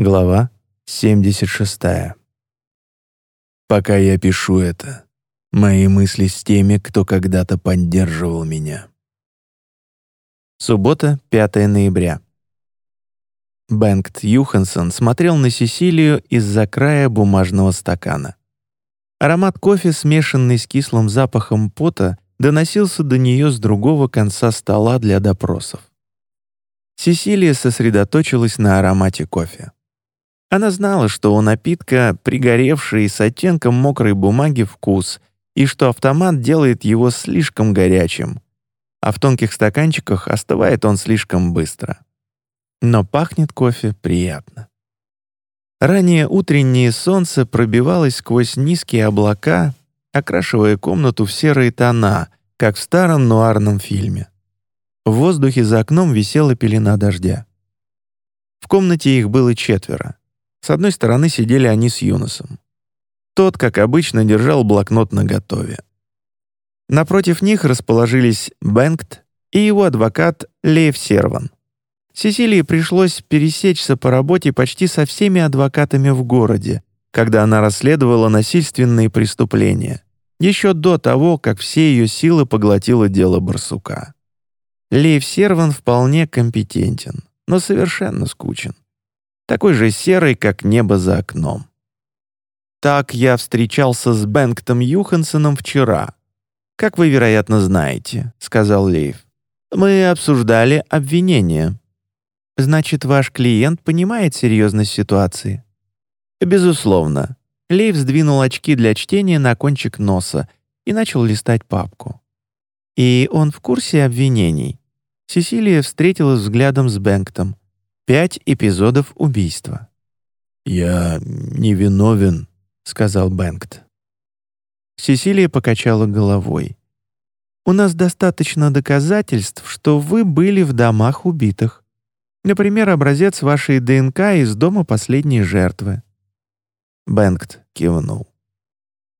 Глава 76. Пока я пишу это, мои мысли с теми, кто когда-то поддерживал меня. Суббота, 5 ноября. Бенгт Юхансон смотрел на Сесилию из-за края бумажного стакана. Аромат кофе, смешанный с кислым запахом пота, доносился до нее с другого конца стола для допросов. Сесилия сосредоточилась на аромате кофе. Она знала, что у напитка пригоревший с оттенком мокрой бумаги вкус и что автомат делает его слишком горячим, а в тонких стаканчиках остывает он слишком быстро. Но пахнет кофе приятно. Ранее утреннее солнце пробивалось сквозь низкие облака, окрашивая комнату в серые тона, как в старом нуарном фильме. В воздухе за окном висела пелена дождя. В комнате их было четверо. С одной стороны сидели они с Юносом. Тот, как обычно, держал блокнот наготове. Напротив них расположились Бенгт и его адвокат Лев Серван. Сесилии пришлось пересечься по работе почти со всеми адвокатами в городе, когда она расследовала насильственные преступления, еще до того, как все ее силы поглотило дело Барсука. Лев Серван вполне компетентен, но совершенно скучен такой же серый, как небо за окном. Так я встречался с Бэнктом Юхансоном вчера. «Как вы, вероятно, знаете», — сказал Лейв. «Мы обсуждали обвинения». «Значит, ваш клиент понимает серьезность ситуации?» «Безусловно». Лейв сдвинул очки для чтения на кончик носа и начал листать папку. «И он в курсе обвинений?» Сесилия встретилась взглядом с Бэнктом. Пять эпизодов убийства. «Я невиновен», — сказал Бэнкт. Сесилия покачала головой. «У нас достаточно доказательств, что вы были в домах убитых. Например, образец вашей ДНК из дома последней жертвы». Бэнкт кивнул.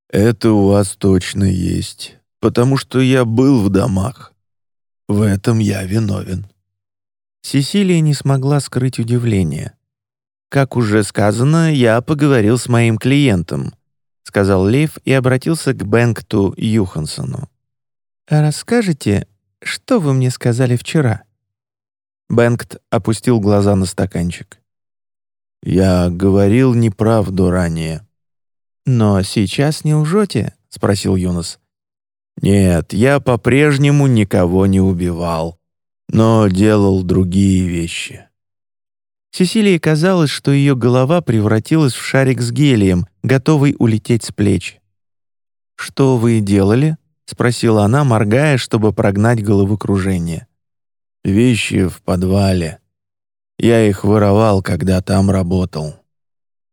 «Это у вас точно есть, потому что я был в домах. В этом я виновен». Сесилия не смогла скрыть удивление. «Как уже сказано, я поговорил с моим клиентом», сказал Лев и обратился к Бэнкту Юхансону. «Расскажите, что вы мне сказали вчера?» Бэнкт опустил глаза на стаканчик. «Я говорил неправду ранее». «Но сейчас не лжете?» — спросил Юнос. «Нет, я по-прежнему никого не убивал но делал другие вещи. Сесилии казалось, что ее голова превратилась в шарик с гелием, готовый улететь с плеч. «Что вы делали?» — спросила она, моргая, чтобы прогнать головокружение. «Вещи в подвале. Я их воровал, когда там работал».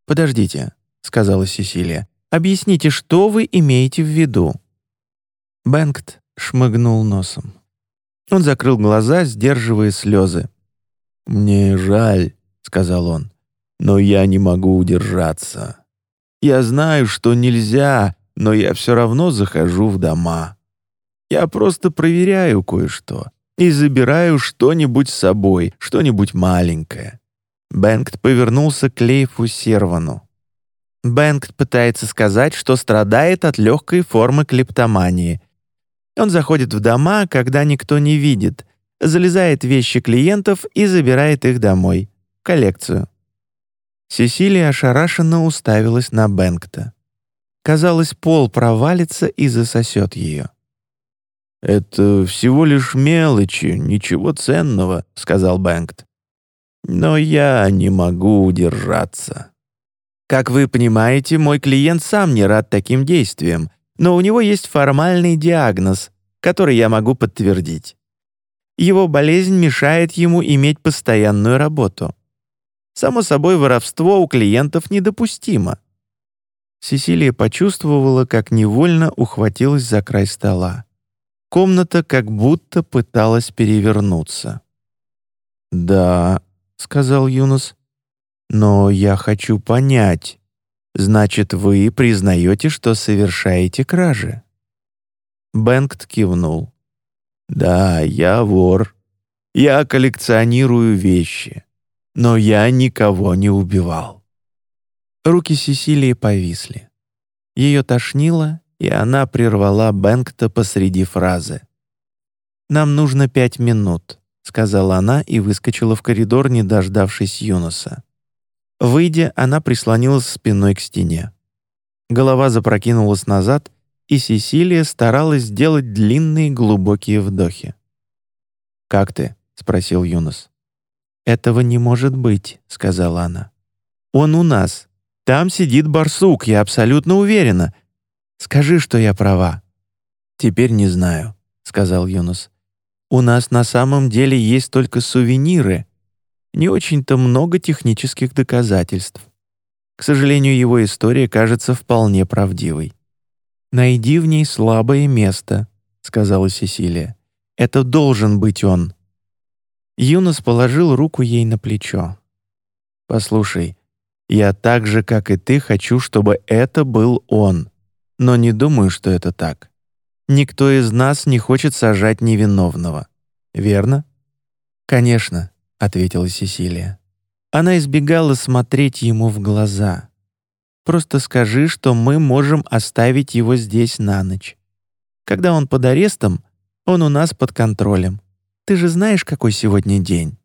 «Подождите», — сказала Сесилия. «Объясните, что вы имеете в виду?» Бэнкт шмыгнул носом. Он закрыл глаза, сдерживая слезы. «Мне жаль», — сказал он, — «но я не могу удержаться. Я знаю, что нельзя, но я все равно захожу в дома. Я просто проверяю кое-что и забираю что-нибудь с собой, что-нибудь маленькое». Бэнкт повернулся к Лейфу Сервану. Бэнкт пытается сказать, что страдает от легкой формы клептомании, он заходит в дома, когда никто не видит, залезает в вещи клиентов и забирает их домой. Коллекцию. Сесилия ошарашенно уставилась на Бэнкта. Казалось, пол провалится и засосет ее. «Это всего лишь мелочи, ничего ценного», — сказал Бэнкт. «Но я не могу удержаться». «Как вы понимаете, мой клиент сам не рад таким действиям, но у него есть формальный диагноз, который я могу подтвердить. Его болезнь мешает ему иметь постоянную работу. Само собой, воровство у клиентов недопустимо. Сесилия почувствовала, как невольно ухватилась за край стола. Комната как будто пыталась перевернуться. «Да», — сказал Юнус, — «но я хочу понять, Значит, вы признаете, что совершаете кражи?» Бенгт кивнул. «Да, я вор. Я коллекционирую вещи. но я никого не убивал». Руки Сесилии повисли. Ее тошнило, и она прервала Бэнкта посреди фразы. «Нам нужно пять минут», — сказала она и выскочила в коридор, не дождавшись Юноса. Выйдя, она прислонилась спиной к стене. Голова запрокинулась назад, и Сесилия старалась сделать длинные глубокие вдохи. «Как ты?» — спросил Юнос. «Этого не может быть», — сказала она. «Он у нас. Там сидит барсук, я абсолютно уверена. Скажи, что я права». «Теперь не знаю», — сказал Юнос. «У нас на самом деле есть только сувениры. Не очень-то много технических доказательств. К сожалению, его история кажется вполне правдивой. «Найди в ней слабое место», — сказала Сесилия. «Это должен быть он». Юнос положил руку ей на плечо. «Послушай, я так же, как и ты, хочу, чтобы это был он, но не думаю, что это так. Никто из нас не хочет сажать невиновного. Верно?» «Конечно», — ответила Сесилия. Она избегала смотреть ему в глаза. «Просто скажи, что мы можем оставить его здесь на ночь. Когда он под арестом, он у нас под контролем. Ты же знаешь, какой сегодня день.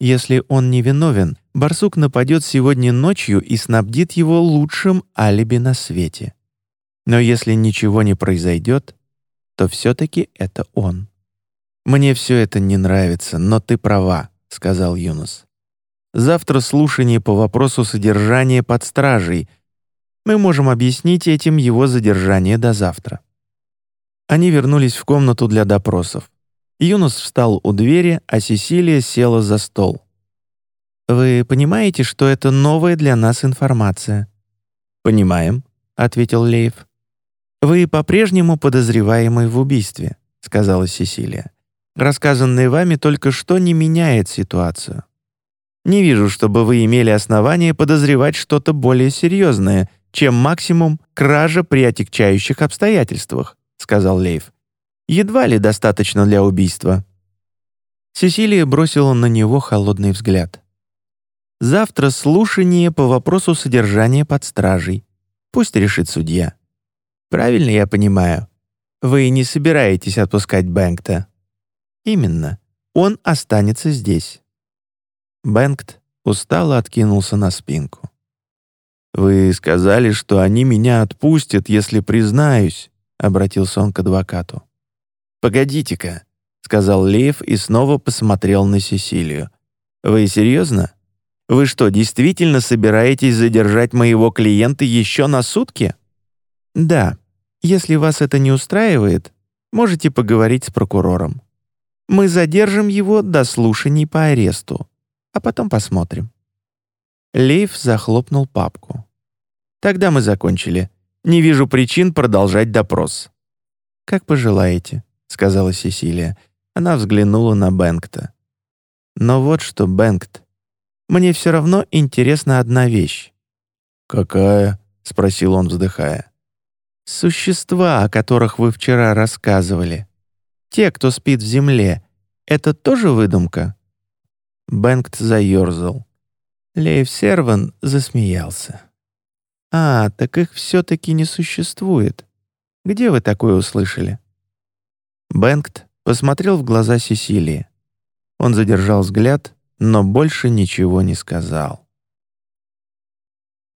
Если он невиновен, барсук нападет сегодня ночью и снабдит его лучшим алиби на свете. Но если ничего не произойдет, то все-таки это он. Мне все это не нравится, но ты права», — сказал Юнус. Завтра слушание по вопросу содержания под стражей. Мы можем объяснить этим его задержание до завтра». Они вернулись в комнату для допросов. Юнус встал у двери, а Сесилия села за стол. «Вы понимаете, что это новая для нас информация?» «Понимаем», — ответил Лейв. «Вы по-прежнему подозреваемый в убийстве», — сказала Сесилия. «Рассказанное вами только что не меняет ситуацию. Не вижу, чтобы вы имели основания подозревать что-то более серьезное, чем максимум кража при отягчающих обстоятельствах», — сказал Лейв. «Едва ли достаточно для убийства». Сесилия бросила на него холодный взгляд. «Завтра слушание по вопросу содержания под стражей. Пусть решит судья. Правильно я понимаю? Вы не собираетесь отпускать Бэнкта?» «Именно. Он останется здесь». Бенгт устало откинулся на спинку. «Вы сказали, что они меня отпустят, если признаюсь», — обратился он к адвокату. «Погодите-ка», — сказал Лев и снова посмотрел на Сесилию. «Вы серьезно? Вы что, действительно собираетесь задержать моего клиента еще на сутки?» «Да. Если вас это не устраивает, можете поговорить с прокурором. Мы задержим его до слушаний по аресту а потом посмотрим». Лейв захлопнул папку. «Тогда мы закончили. Не вижу причин продолжать допрос». «Как пожелаете», — сказала Сесилия. Она взглянула на Бэнкта. «Но вот что, Бэнкт, мне все равно интересна одна вещь». «Какая?» — спросил он, вздыхая. «Существа, о которых вы вчера рассказывали. Те, кто спит в земле, это тоже выдумка?» Бенгт заерзал. Лейв Серван засмеялся. «А, так их все-таки не существует. Где вы такое услышали?» Бенгт посмотрел в глаза Сесилии. Он задержал взгляд, но больше ничего не сказал.